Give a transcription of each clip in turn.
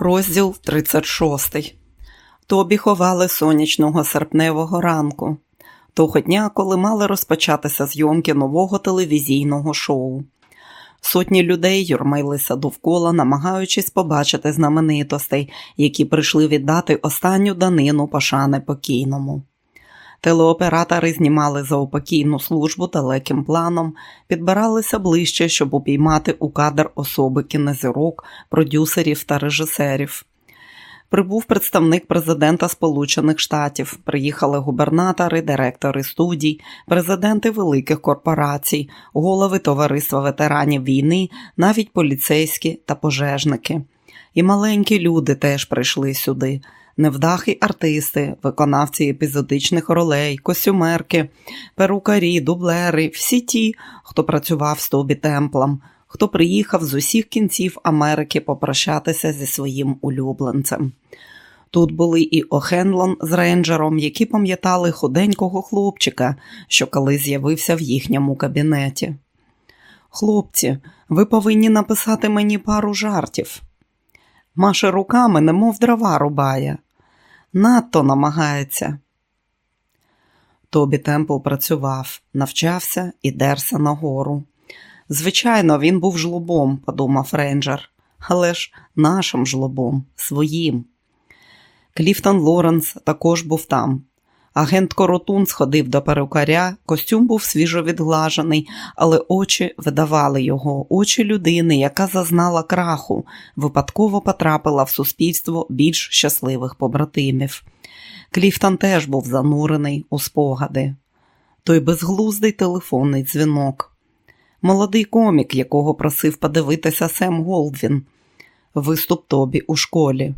Розділ 36. Тобі ховали сонячного серпневого ранку, того дня, коли мали розпочатися зйомки нового телевізійного шоу. Сотні людей юрмилися довкола, намагаючись побачити знаменитостей, які прийшли віддати останню данину пошани покійному. Телеоператори знімали заупокійну службу далеким планом, підбиралися ближче, щоб упіймати у кадр особи кінезірок, продюсерів та режисерів. Прибув представник президента Сполучених Штатів, приїхали губернатори, директори студій, президенти великих корпорацій, голови товариства ветеранів війни, навіть поліцейські та пожежники. І маленькі люди теж прийшли сюди невдахи артисти, виконавці епізодичних ролей, костюмерки, перукарі, дублери, всі ті, хто працював з Тобі Темплом, хто приїхав з усіх кінців Америки попрощатися зі своїм улюбленцем. Тут були і Охенлон з рейнджером, які пам'ятали худенького хлопчика, що коли з'явився в їхньому кабінеті. Хлопці, ви повинні написати мені пару жартів. Маше руками, немов дрова рубає надто намагається. Тобі Темпл працював, навчався і дерся нагору. Звичайно, він був жлобом, подумав рейнджер, але ж нашим жлобом, своїм. Кліфтон Лоренс також був там. Агент Коротун сходив до перукаря, костюм був свіжо відглажений, але очі видавали його, очі людини, яка зазнала краху, випадково потрапила в суспільство більш щасливих побратимів. Кліфтон теж був занурений у спогади. Той безглуздий телефонний дзвінок. Молодий комік, якого просив подивитися Сем Голдвін, виступ тобі у школі.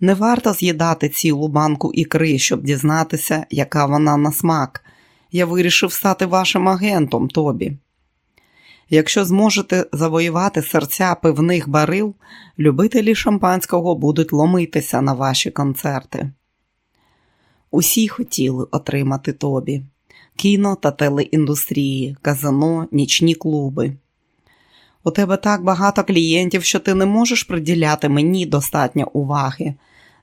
Не варто з'їдати цілу банку ікри, щоб дізнатися, яка вона на смак. Я вирішив стати вашим агентом, Тобі. Якщо зможете завоювати серця пивних барил, любителі шампанського будуть ломитися на ваші концерти. Усі хотіли отримати тобі кіно та телеіндустрії, казино, нічні клуби. У тебе так багато клієнтів, що ти не можеш приділяти мені достатньо уваги.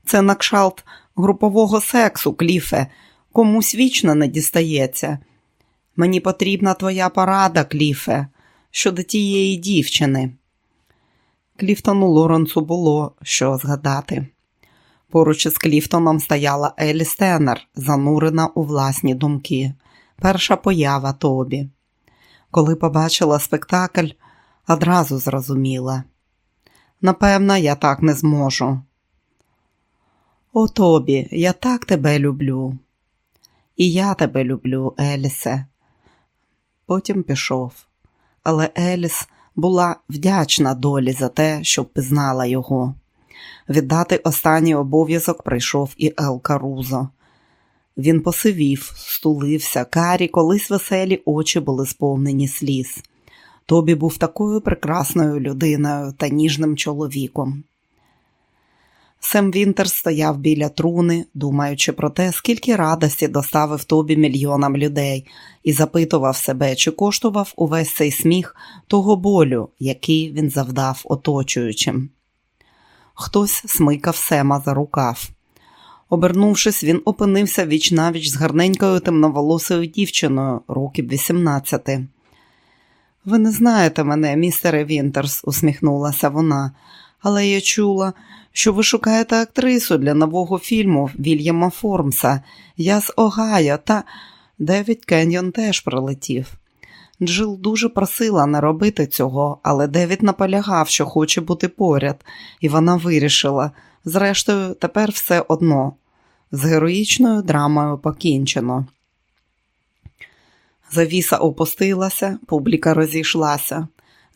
Це на кшалт групового сексу, Кліфе, комусь вічно не дістається. Мені потрібна твоя порада, Кліфе, щодо тієї дівчини. Кліфтону Лоренцу було що згадати. Поруч із Кліфтоном стояла Елі Стеннер, занурена у власні думки. Перша поява Тобі. Коли побачила спектакль, одразу зрозуміла. Напевно, я так не зможу. О Тобі, я так тебе люблю. І я тебе люблю, Елісе. Потім пішов. Але Еліс була вдячна долі за те, що впізнала його. Віддати останній обов'язок прийшов і Ел Карузо. Він посивів, стулився, карі, колись веселі очі були сповнені сліз. Тобі був такою прекрасною людиною та ніжним чоловіком. Сем Вінтер стояв біля труни, думаючи про те, скільки радості доставив тобі мільйонам людей, і запитував себе, чи коштував увесь цей сміх того болю, який він завдав оточуючим. Хтось смикав Сема за рукав. Обернувшись, він опинився віч навіч з гарненькою темноволосою дівчиною, років 18. Ви не знаєте мене, містере Вінтерс, усміхнулася вона, але я чула, що ви шукаєте актрису для нового фільму Вільяма Формса. Я з Огайо та Девід Кеньон теж прилетів. Джил дуже просила не робити цього, але Девід наполягав, що хоче бути поряд, і вона вирішила. Зрештою, тепер все одно. З героїчною драмою покінчено. Завіса опустилася, публіка розійшлася.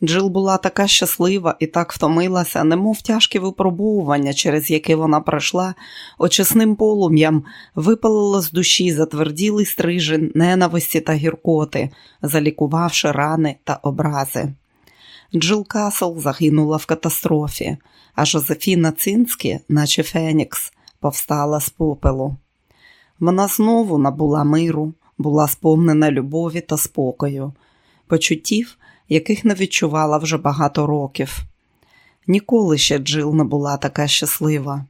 Джил була така щаслива і так втомилася, немов тяжке випробовування, через яке вона пройшла, очисним полум'ям випалила з душі затверділий стрижень ненависті та гіркоти, залікувавши рани та образи. Джил Касл загинула в катастрофі, а Жозефіна Цинські, наче Фенікс, повстала з попелу. Вона знову набула миру, була сповнена любові та спокою, почуттів, яких не відчувала вже багато років. Ніколи ще Джил не була така щаслива.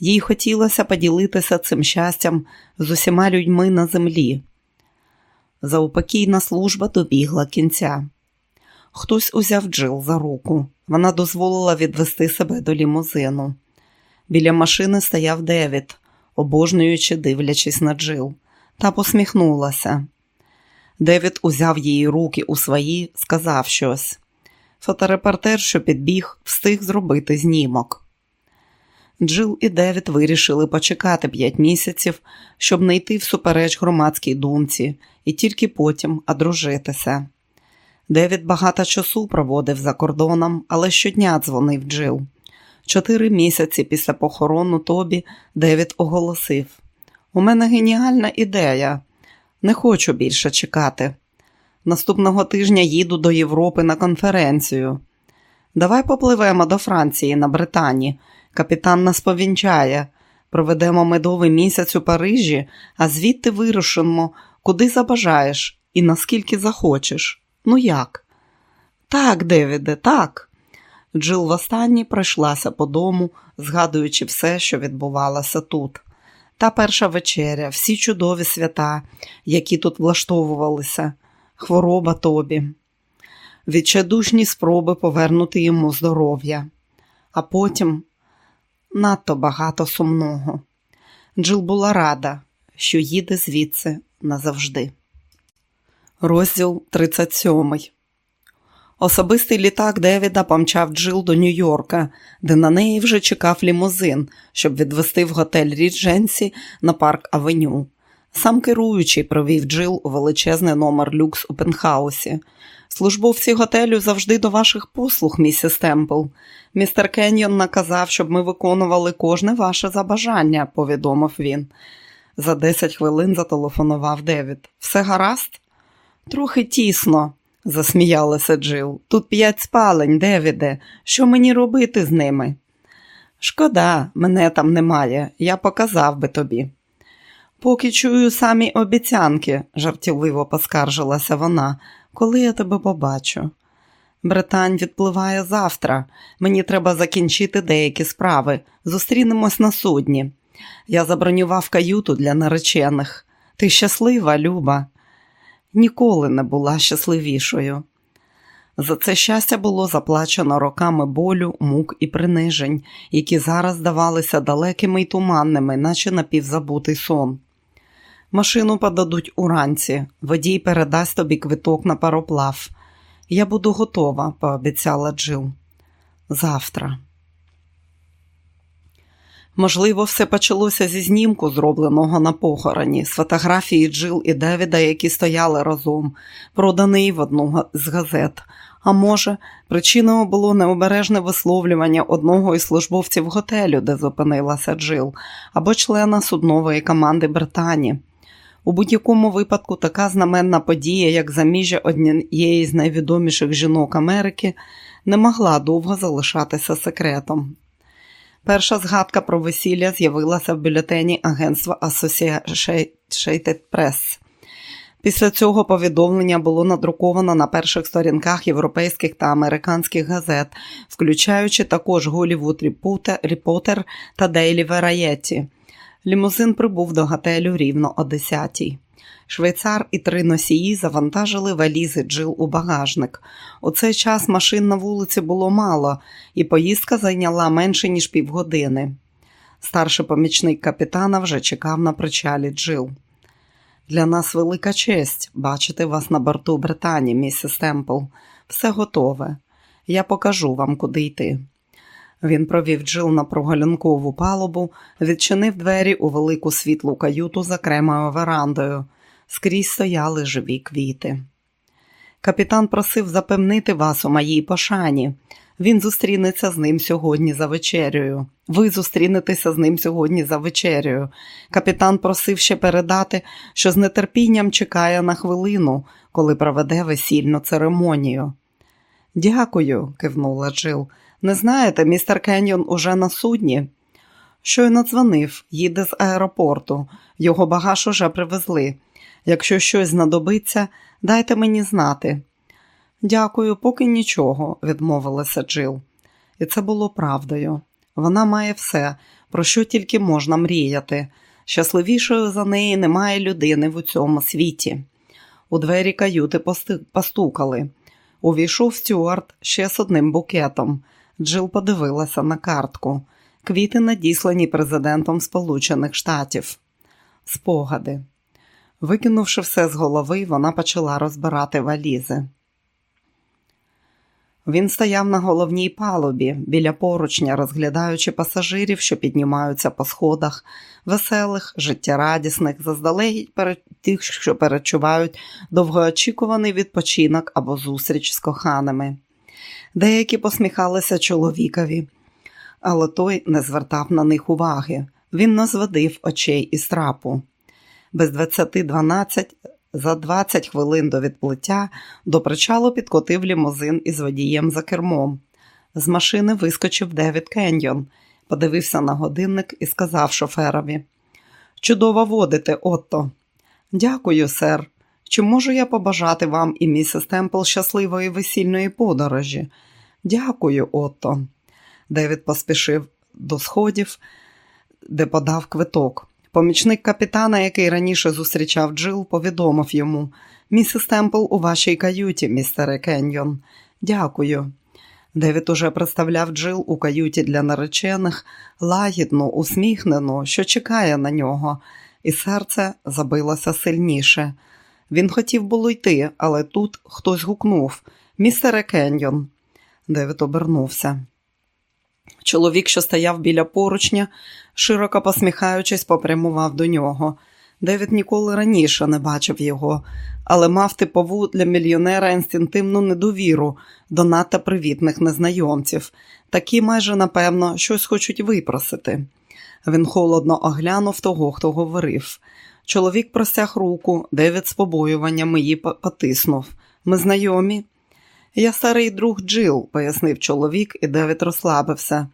Їй хотілося поділитися цим щастям з усіма людьми на землі. Заупокійна служба добігла кінця. Хтось узяв Джил за руку. Вона дозволила відвести себе до лімузину. Біля машини стояв Девід, обожнюючи, дивлячись на Джил, та посміхнулася. Девід узяв її руки у свої, сказав щось. Фоторепортер, що підбіг, встиг зробити знімок. Джил і Девід вирішили почекати п'ять місяців, щоб не йти всупереч громадській думці, і тільки потім одружитися. Девід багато часу проводив за кордоном, але щодня дзвонив Джил. Чотири місяці після похорону Тобі Девід оголосив: У мене геніальна ідея. Не хочу більше чекати. Наступного тижня їду до Європи на конференцію. Давай попливемо до Франції на Британі. Капітан нас повінчає. Проведемо медовий місяць у Парижі, а звідти вирушимо, куди забажаєш і наскільки захочеш. Ну як? Так, Девіде, так. Джил востаннє пройшлася по дому, згадуючи все, що відбувалося тут. Та перша вечеря, всі чудові свята, які тут влаштовувалися, хвороба тобі, відчайдушні спроби повернути йому здоров'я, а потім надто багато сумного. Джил була рада, що їде звідси назавжди. Розділ 37 Особистий літак Девіда помчав Джил до Нью-Йорка, де на неї вже чекав лімузин, щоб відвести в готель Рідженсі на парк Авеню. Сам керуючий провів Джил у величезний номер люкс у пентхаусі. Службовці готелю завжди до ваших послуг, місіс Темпл. Містер Кеньйон наказав, щоб ми виконували кожне ваше забажання, повідомив він. За 10 хвилин зателефонував Девід. Все гаразд? Трохи тісно, засміялася Джил. Тут п'ять спалень, Девіде. Що мені робити з ними? Шкода, мене там немає, я показав би тобі. Поки чую самі обіцянки, жартівливо поскаржилася вона, коли я тебе побачу. Британь відпливає завтра. Мені треба закінчити деякі справи. Зустрінемось на судні. Я забронював каюту для наречених. Ти щаслива, Люба? Ніколи не була щасливішою. За це щастя було заплачено роками болю, мук і принижень, які зараз здавалися далекими й туманними, наче напівзабутий сон. Машину подадуть уранці, водій передасть тобі квиток на пароплав. Я буду готова, пообіцяла Джил. Завтра. Можливо, все почалося зі знімку, зробленого на похороні, з фотографії Джил і Девіда, які стояли разом, проданий в одну з газет. А може, причиною було необережне висловлювання одного із службовців готелю, де зупинилася Джил, або члена суднової команди Британії. У будь-якому випадку така знаменна подія, як заміжжя однієї з найвідоміших жінок Америки, не могла довго залишатися секретом. Перша згадка про весілля з'явилася в бюлетені агентства Associated Press. Після цього повідомлення було надруковано на перших сторінках європейських та американських газет, включаючи також Голівуд Репортер та Дейлі Вераєті. Лімузин прибув до готелю рівно о 10-й. Швейцар і три носії завантажили валізи Джил у багажник. У цей час машин на вулиці було мало, і поїздка зайняла менше, ніж півгодини. Старший помічник капітана вже чекав на причалі Джил. Для нас велика честь бачити вас на борту Британії, місіс Темпл. Все готове. Я покажу вам, куди йти. Він провів Джил на прогулянкову палубу, відчинив двері у велику світлу каюту за кремою верандою. Скрізь стояли живі квіти. Капітан просив запевнити вас у моїй пошані. Він зустрінеться з ним сьогодні за вечерею. Ви зустрінетеся з ним сьогодні за вечерею. Капітан просив ще передати, що з нетерпінням чекає на хвилину, коли проведе весільну церемонію. Дякую, кивнула Джил. Не знаєте, містер Кеньйон уже на судні. Щойно дзвонив, їде з аеропорту. Його багаж уже привезли. Якщо щось знадобиться, дайте мені знати. Дякую, поки нічого, відмовилася Джил. І це було правдою. Вона має все, про що тільки можна мріяти. Щасливішою за неї немає людини в цьому світі. У двері каюти постукали. Увійшов Стюарт ще з одним букетом. Джил подивилася на картку. Квіти надіслані президентом Сполучених Штатів. Спогади. Викинувши все з голови, вона почала розбирати валізи. Він стояв на головній палубі біля поручня, розглядаючи пасажирів, що піднімаються по сходах, веселих, життєрадісних, заздалегідь перед тих, що перечувають довгоочікуваний відпочинок або зустріч з коханими. Деякі посміхалися чоловікові, але той не звертав на них уваги. Він не очей із трапу. Без 20.12 за 20 хвилин до відплиття до причалу підкотив лімузин із водієм за кермом. З машини вискочив Девід Кеньйон, подивився на годинник і сказав шоферові: Чудово водите, Отто. Дякую, сер. Чи можу я побажати вам і місіс Темпл щасливої весільної подорожі? Дякую, Отто. Девід поспішив до сходів, де подав квиток. Помічник капітана, який раніше зустрічав Джил, повідомив йому місіс Темпл у вашій каюті, містере Кеньйон. Дякую. Девід уже представляв Джил у каюті для наречених, лагідну, усміхнену, що чекає на нього, і серце забилося сильніше. Він хотів було йти, але тут хтось гукнув Містере Кеньйон. Девід обернувся. Чоловік, що стояв біля поручня, широко посміхаючись, попрямував до нього. Девід ніколи раніше не бачив його, але мав типову для мільйонера інстинктивну недовіру до надто привітних незнайомців. Такі майже напевно щось хочуть випросити. Він холодно оглянув того, хто говорив. Чоловік простяг руку, Девід з побоюванням її потиснув. Ми знайомі. Я старий друг Джил, пояснив чоловік, і Девід розслабився.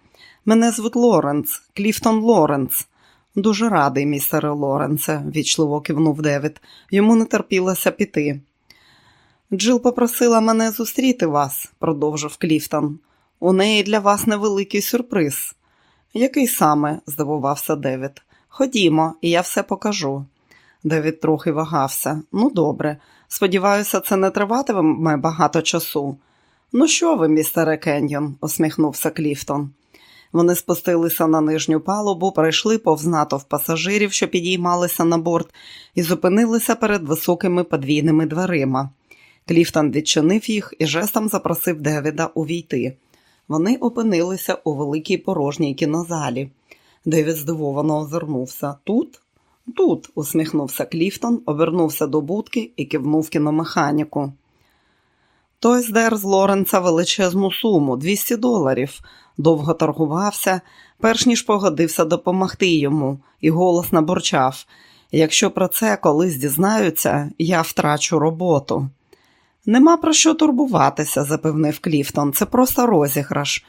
Мене звуть Лоренц, Кліфтон Лоренц. Дуже радий, містере Лоренце, вічливо кивнув Девід. Йому не терпілося піти. Джил попросила мене зустріти вас, продовжив Кліфтон. У неї для вас невеликий сюрприз. Який саме? здивувався Девід. Ходімо, і я все покажу. Девід трохи вагався. Ну, добре. Сподіваюся, це не триватиме багато часу. Ну, що ви, містере Кеньйон, усміхнувся Кліфтон. Вони спустилися на нижню палубу, пройшли повз натовп пасажирів, що підіймалися на борт, і зупинилися перед високими подвійними дверима. Кліфтон відчинив їх і жестом запросив Девіда увійти. Вони опинилися у великій порожній кінозалі. Девід здивовано озирнувся. Тут? Тут, усміхнувся Кліфтон, обернувся до будки і кивнув кіномеханіку. Той здер з Лоренца величезну суму 200 доларів, довго торгувався, перш ніж погодився допомогти йому, і голосно наборчав якщо про це колись дізнаються, я втрачу роботу. Нема про що турбуватися, запевнив Кліфтон. Це просто розіграш.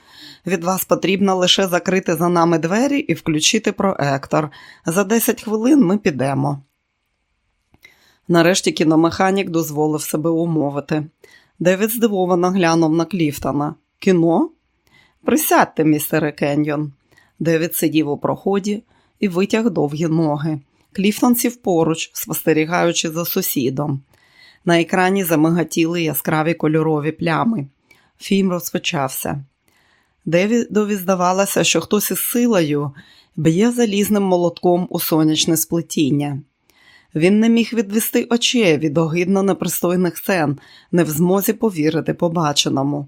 Від вас потрібно лише закрити за нами двері і включити проектор. За 10 хвилин ми підемо. Нарешті кіномеханік дозволив себе умовити. Девід здивовано глянув на Кліфтона. Кіно? Присядьте, містере Кеньйон. Девід сидів у проході і витяг довгі ноги. Кліфтон сів поруч, спостерігаючи за сусідом. На екрані замигатіли яскраві кольорові плями. Фільм розпочався. Девідові здавалося, що хтось із силою б'є залізним молотком у сонячне сплетіння. Він не міг відвести очей від огидно непристойних сцен, не в змозі повірити побаченому.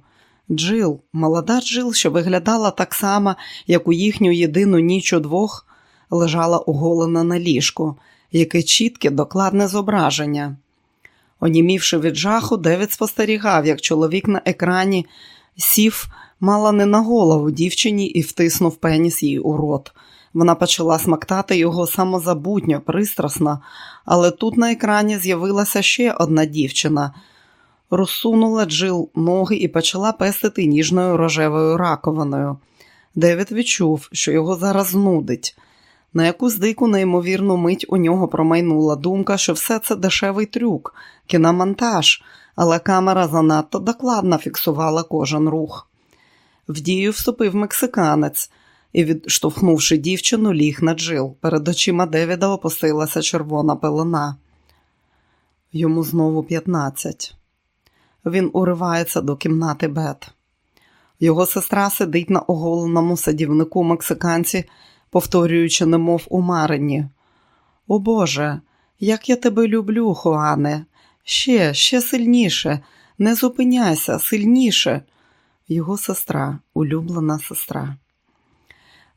Джил, молода Джил, що виглядала так само, як у їхню єдину ніч удвох, лежала оголена на ліжку, яке чітке, докладне зображення. Онімівши від жаху, Девід спостерігав, як чоловік на екрані сів мала не на голову дівчині і втиснув пеніс їй у рот. Вона почала смактати його самозабутньо, пристрасно, але тут на екрані з'явилася ще одна дівчина. Розсунула Джил ноги і почала пестити ніжною рожевою раковиною. Девід відчув, що його зараз нудить. На якусь дику неймовірну мить у нього промайнула думка, що все це дешевий трюк, кіномонтаж, але камера занадто докладно фіксувала кожен рух. В дію вступив мексиканець і, відштовхнувши дівчину, ліг на джил. Перед очима Девіда опустилася червона пелена. Йому знову 15. Він уривається до кімнати Бет. Його сестра сидить на оголеному садівнику мексиканці, повторюючи, немов у. О Боже, як я тебе люблю, Хуане! Ще, ще сильніше, не зупиняйся, сильніше. Його сестра, улюблена сестра.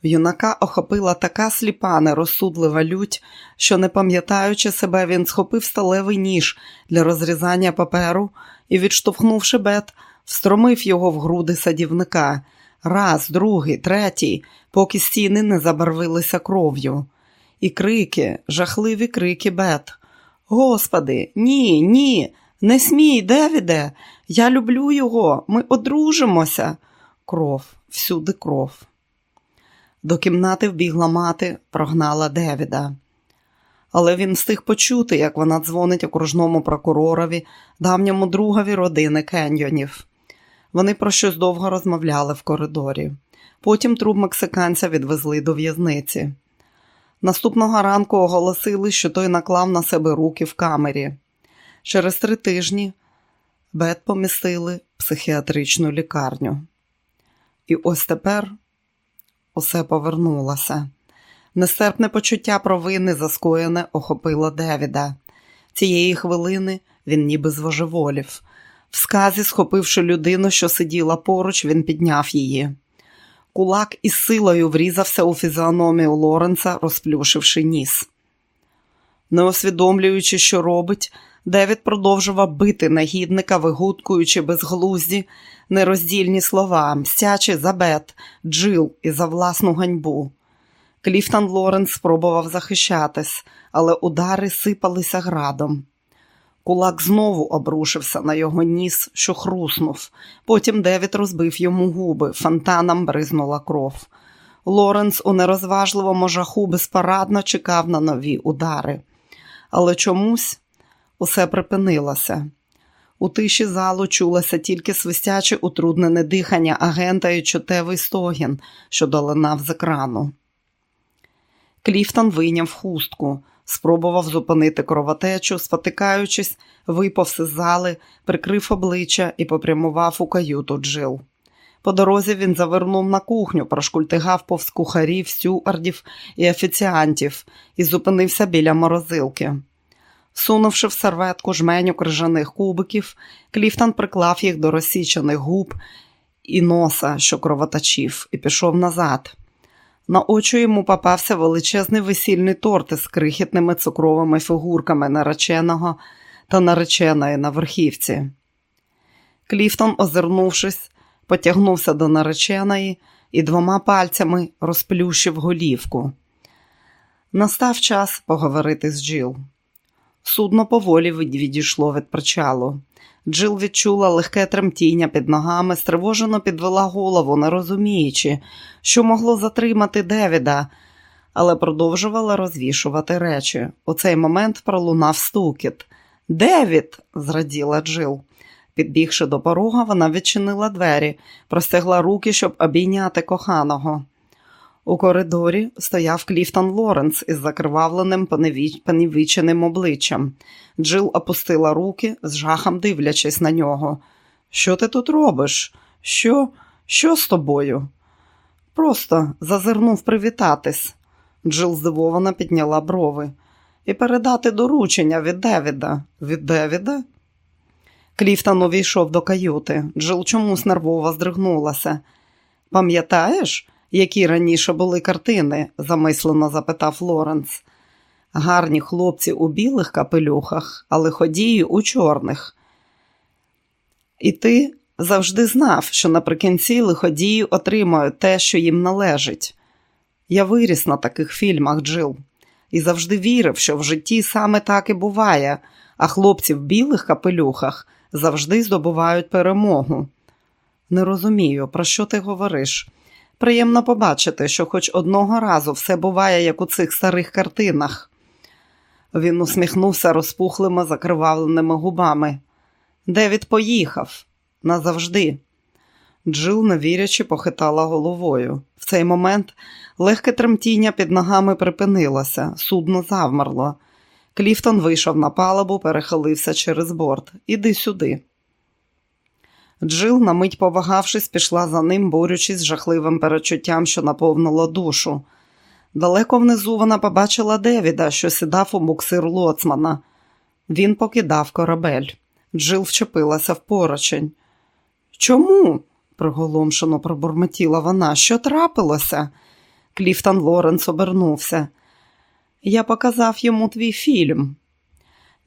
Юнака охопила така сліпа, нерозсудлива лють, що, не пам'ятаючи себе, він схопив сталевий ніж для розрізання паперу і, відштовхнувши бет, встромив його в груди садівника. Раз, другий, третій, поки стіни не забарвилися кров'ю. І крики, жахливі крики бет. Господи, ні, ні, не смій, Девіде, я люблю його, ми одружимося. Кров, всюди кров. До кімнати вбігла мати, прогнала Девіда. Але він встиг почути, як вона дзвонить окружному прокуророві, давньому другові родини Кеньйонів. Вони про щось довго розмовляли в коридорі. Потім труп мексиканця відвезли до в'язниці. Наступного ранку оголосили, що той наклав на себе руки в камері. Через три тижні Бет помістили в психіатричну лікарню. І ось тепер усе повернулося. Нестерпне почуття провини заскоєне охопило Девіда. Цієї хвилини він ніби звожеволів. В сказі, схопивши людину, що сиділа поруч, він підняв її. Кулак із силою врізався у фізіономію Лоренса, розплюшивши ніс. Не усвідомлюючи, що робить, Девід продовжував бити нагідника, вигуткуючи безглузді, нероздільні слова, мстячи за бет, джил і за власну ганьбу. Кліфтон Лоренс спробував захищатись, але удари сипалися градом. Кулак знову обрушився на його ніс, що хруснув. Потім Девід розбив йому губи, фонтаном бризнула кров. Лоренс у нерозважливому жаху безпарадно чекав на нові удари. Але чомусь усе припинилося. У тиші залу чулося тільки свистяче утруднене дихання агента і чутевий стогін, що долинав з екрану. Кліфтон вийняв хустку, спробував зупинити кровотечу, спотикаючись, випав із зали, прикрив обличчя і попрямував у каюту Джил. По дорозі він завернув на кухню, прошкультигав повз кухарів, стюардів і офіціантів і зупинився біля морозилки. Сунувши в серветку жменю крижаних кубиків, Кліфтон приклав їх до розсічених губ і носа, що кровоточив, і пішов назад. На очі йому попався величезний весільний торт із крихітними цукровими фігурками нареченого та нареченої на верхівці. Кліфтон, озирнувшись, потягнувся до нареченої і двома пальцями розплющив голівку. Настав час поговорити з Джил. Судно поволі відійшло від причалу. Джил відчула легке тремтіння під ногами, стривожено підвела голову, не розуміючи, що могло затримати Девіда, але продовжувала розвішувати речі. У цей момент пролунав стукіт. Девід! зраділа Джил. Підбігши до порога, вона відчинила двері, простягла руки, щоб обійняти коханого. У коридорі стояв Кліфтон Лоренс із закривавленим понівіченим обличчям. Джил опустила руки, з жахом дивлячись на нього. Що ти тут робиш? Що? Що з тобою? Просто зазирнув привітатись. Джил здивовано підняла брови. І передати доручення від Девіда. Від Девіда? Кліфтон увійшов до каюти. Джил чомусь нервово здригнулася. Пам'ятаєш? Які раніше були картини? замислено запитав Лоренс. Гарні хлопці у білих капелюхах, але ходії у чорних. І ти завжди знав, що наприкінці лиходії отримають те, що їм належить. Я виріс на таких фільмах, Джил, і завжди вірив, що в житті саме так і буває, а хлопці в білих капелюхах завжди здобувають перемогу. Не розумію, про що ти говориш. Приємно побачити, що хоч одного разу все буває, як у цих старих картинах. Він усміхнувся розпухлими, закривавленими губами. Девід поїхав назавжди. Джил, невірячи, похитала головою. В цей момент легке тремтіння під ногами припинилося, судно завмерло. Кліфтон вийшов на палубу, перехилився через борт. Іди сюди. Джил, на мить повагавшись, пішла за ним, борючись з жахливим перечуттям, що наповнило душу. Далеко внизу вона побачила Девіда, що сідав у буксир лоцмана. Він покидав корабель. Джил вчепилася в поручень. Чому? приголомшено пробурмотіла вона. Що трапилося? Кліфтон Лоренс обернувся. Я показав йому твій фільм.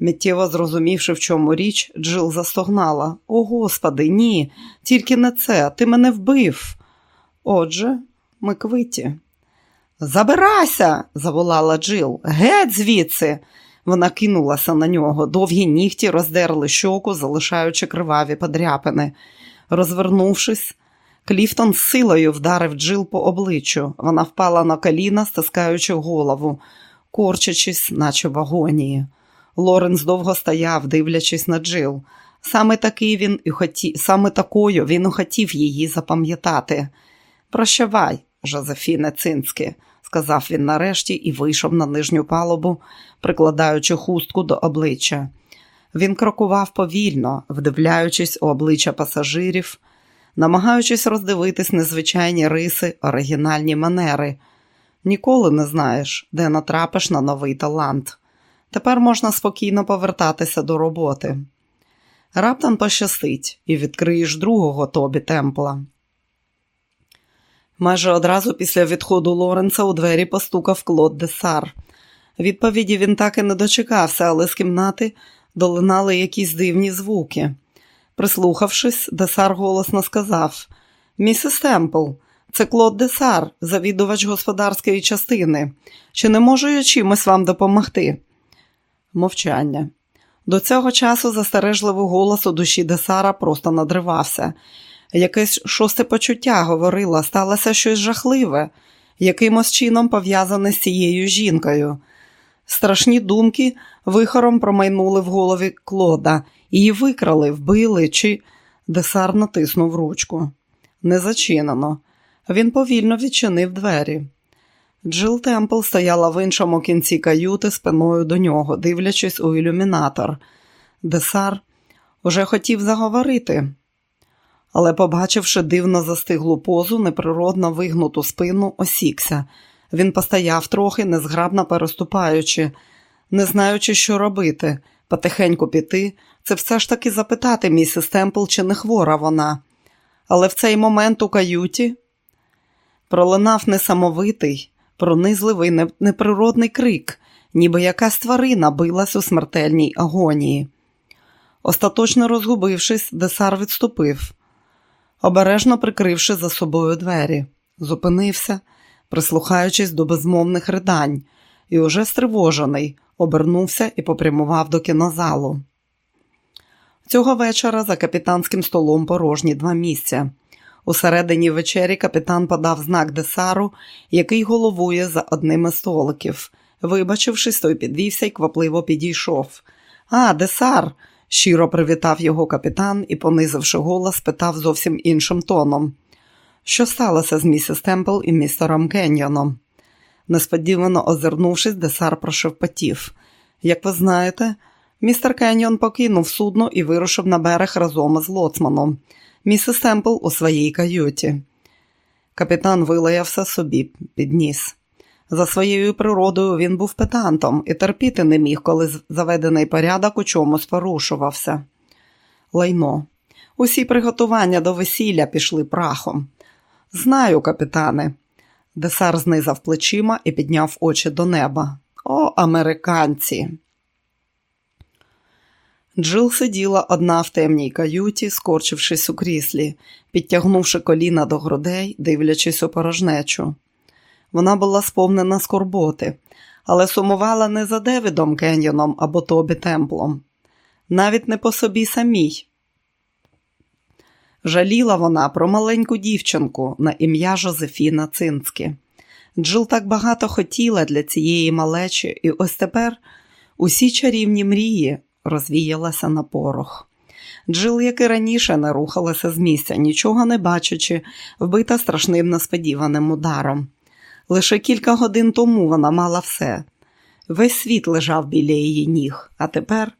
Миттєво зрозумівши, в чому річ, Джил застогнала. О, господи, ні, тільки не це, ти мене вбив. Отже, ми квиті. Забирайся, заволала Джил. Геть звідси. Вона кинулася на нього, довгі нігті роздерли щоку, залишаючи криваві подряпини. Розвернувшись, Кліфтон з силою вдарив Джил по обличчю. Вона впала на коліна, стискаючи голову, корчачись, наче в агонії. Лоренс довго стояв, дивлячись на Джил. Саме такий він і хоті... саме такою він і хотів її запам'ятати. Прощавай, Жозефіне Цинське, сказав він нарешті і вийшов на нижню палубу, прикладаючи хустку до обличчя. Він крокував повільно, вдивляючись у обличчя пасажирів, намагаючись роздивитись незвичайні риси, оригінальні манери. Ніколи не знаєш, де натрапиш на новий талант. Тепер можна спокійно повертатися до роботи. Раптом пощастить і відкриєш другого тобі темпла. Майже одразу після відходу Лоренца у двері постукав Клод Десар. Відповіді він так і не дочекався, але з кімнати долинали якісь дивні звуки. Прислухавшись, Десар голосно сказав: Місіс Темпл, це Клод Десар, завідувач господарської частини. Чи не можу я чимось вам допомогти? Мовчання. До цього часу застережливий голос у душі Десара просто надривався. Якесь шосте почуття говорило, сталося щось жахливе, якимось чином пов'язане з цією жінкою. Страшні думки вихором промайнули в голові Клода, її викрали, вбили чи Десар натиснув ручку. Не зачинено. Він повільно відчинив двері. Джил Темпл стояла в іншому кінці каюти спиною до нього, дивлячись у ілюмінатор. Десар уже хотів заговорити, але, побачивши дивно застиглу позу, неприродно вигнуту спину, осікся. Він постояв трохи, незграбно переступаючи, не знаючи, що робити, потихеньку піти, це все ж таки запитати місіс Темпл, чи не хвора вона. Але в цей момент у каюті пролинав несамовитий, пронизливий неприродний крик, ніби якась тварина билась у смертельній агонії. Остаточно розгубившись, десар відступив, обережно прикривши за собою двері, зупинився, прислухаючись до безмовних ридань, і уже стривожений, обернувся і попрямував до кінозалу. Цього вечора за капітанським столом порожні два місця. У середині вечері капітан подав знак Десару, який головує за одним із столиків. Вибачившись, той підвівся і квапливо підійшов. А, Десар! щиро привітав його капітан і, понизивши голос, питав зовсім іншим тоном. Що сталося з місіс Темпл і містером Кеньйоном? Несподівано озирнувшись, Десар прошепотів. Як ви знаєте, містер Кеньйон покинув судно і вирушив на берег разом із лоцманом місіс Темпл у своїй каюті. Капітан вилаявся собі підніс. За своєю природою він був петантом і терпіти не міг, коли заведений порядок у чомусь порушувався. Лайно. Усі приготування до весілля пішли прахом. Знаю, капітане. Десар знизав плечима і підняв очі до неба. О, американці! Джил сиділа одна в темній каюті, скорчившись у кріслі, підтягнувши коліна до грудей, дивлячись у порожнечу. Вона була сповнена скорботи, але сумувала не за Девідом Кеньйоном або Тобі Темплом, навіть не по собі самій. Жаліла вона про маленьку дівчинку на ім'я Жозефіна Цинські. Джил так багато хотіла для цієї малечі, і ось тепер усі чарівні мрії розвіялася на порох. Джил, як і раніше, не рухалася з місця, нічого не бачачи, вбита страшним несподіваним ударом. Лише кілька годин тому вона мала все. Весь світ лежав біля її ніг, а тепер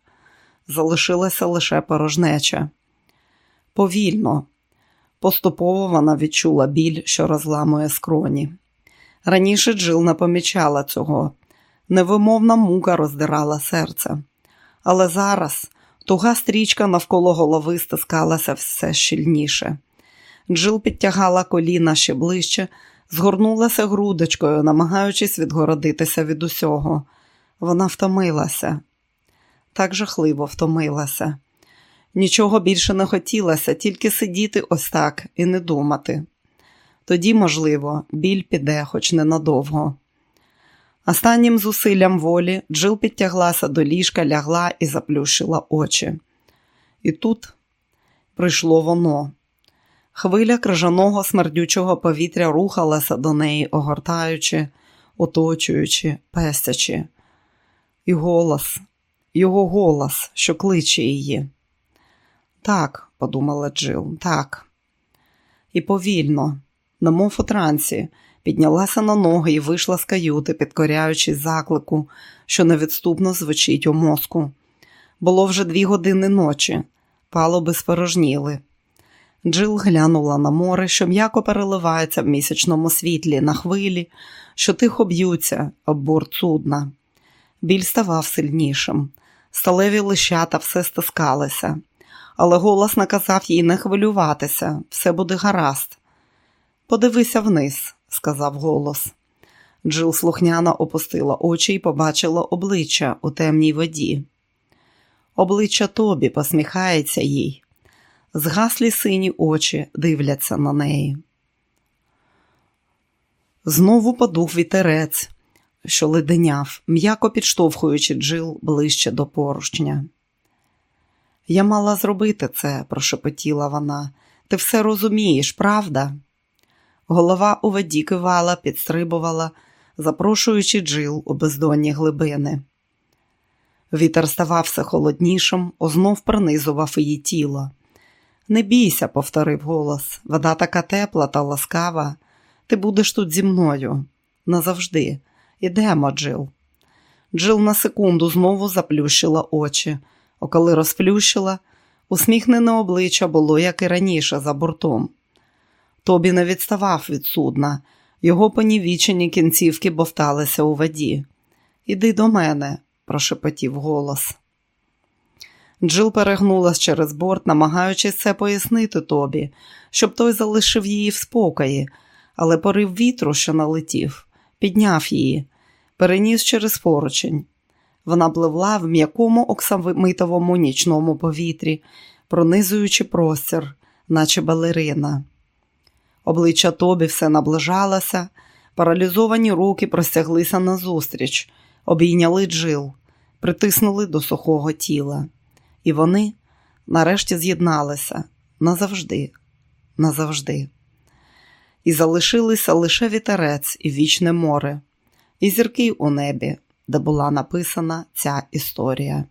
залишилася лише порожнеча. Повільно, поступово вона відчула біль, що розламує скроні. Раніше Джил не помічала цього. Невимовна мука роздирала серце. Але зараз туга стрічка навколо голови стискалася все щільніше. Джил підтягала коліна ще ближче, згорнулася грудочкою, намагаючись відгородитися від усього. Вона втомилася, так жахливо втомилася. Нічого більше не хотілося, тільки сидіти ось так і не думати. Тоді, можливо, біль піде хоч ненадовго. Останнім зусиллям волі Джил підтяглася до ліжка, лягла і заплющила очі. І тут прийшло воно. Хвиля крижаного смердючого повітря рухалася до неї, огортаючи, оточуючи, пестячи. І голос, його голос, що кличе її. Так, подумала Джил, так. І повільно, немов у трансі, піднялася на ноги і вийшла з каюти, підкоряючись заклику, що невідступно звучить у мозку. Було вже дві години ночі, палуби спорожніли. Джил глянула на море, що м'яко переливається в місячному світлі, на хвилі, що тихо б'ються об борт судна. Біль ставав сильнішим. Сталеві лищата все стискалися, але голос наказав їй не хвилюватися, все буде гаразд. Подивися вниз, сказав голос. Джил слухняно опустила очі і побачила обличчя у темній воді. Обличчя Тобі посміхається їй. Згаслі сині очі дивляться на неї. Знову подув вітерець, що леденяв, м'яко підштовхуючи Джил ближче до поручня. Я мала зробити це, прошепотіла вона. Ти все розумієш, правда? Голова у воді кивала, підстрибувала, запрошуючи Джил у бездонні глибини. Вітер ставав все холоднішим, ознов пронизував її тіло. Не бійся, повторив голос, вода така тепла та ласкава. Ти будеш тут зі мною. Назавжди. Ідемо, Джил. Джил на секунду знову заплющила очі, а коли розплющила, усміхнене обличчя було, як і раніше, за бортом. Тобі не відставав від судна, його понівічені кінцівки бовталися у воді. Іди до мене, прошепотів голос. Джил перегнулась через борт, намагаючись це пояснити тобі, щоб той залишив її в спокої, але порив вітру, що налетів, підняв її, переніс через поручень. Вона пливла в м'якому оксамитовому нічному повітрі, пронизуючи простір, наче балерина. Обличчя Тобі все наближалося, паралізовані руки простяглися назустріч, обійняли джил, притиснули до сухого тіла. І вони нарешті з'єдналися назавжди, назавжди. І залишилися лише вітерець і вічне море, і зірки у небі, де була написана ця історія.